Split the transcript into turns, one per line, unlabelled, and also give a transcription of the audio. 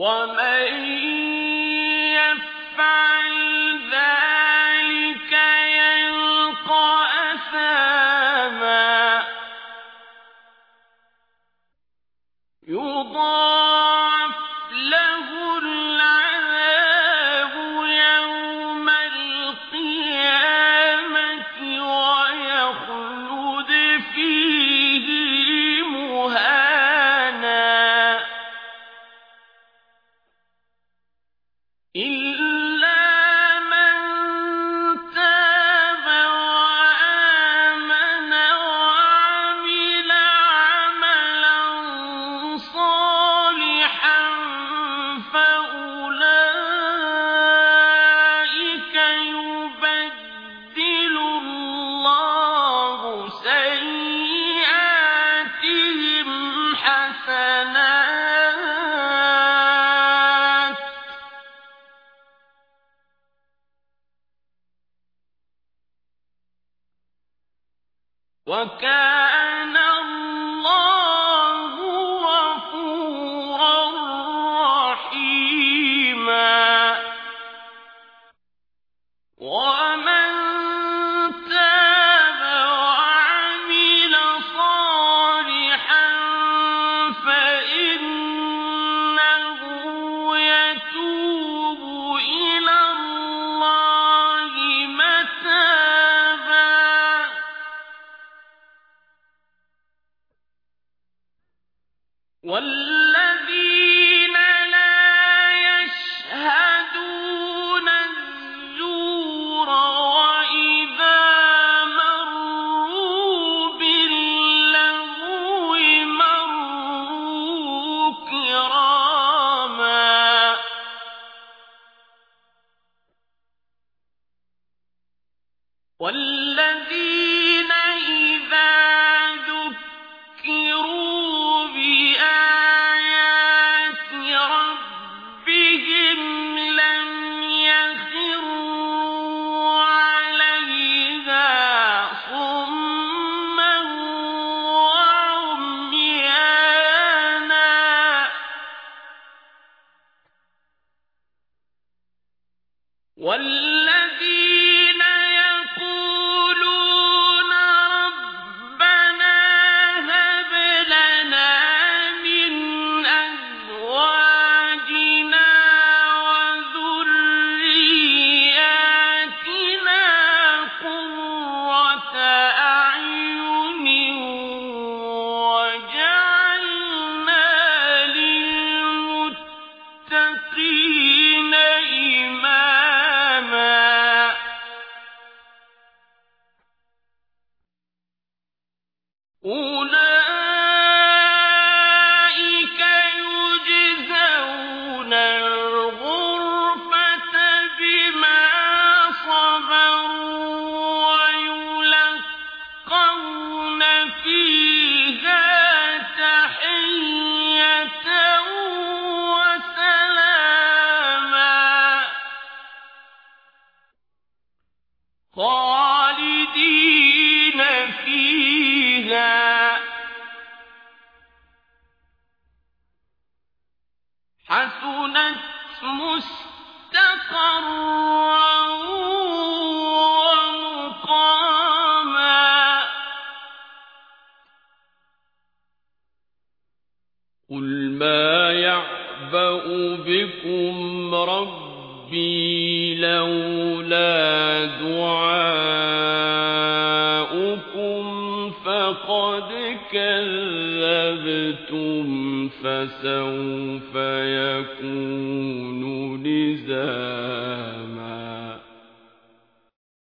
我没一 وكان وال والذين خالدين فيها. حسنت مستقرا ومقاما. قل ما يعبأ بكم رب ربي لولا دعاؤكم فقد كذبتم فسوف يكون لزاما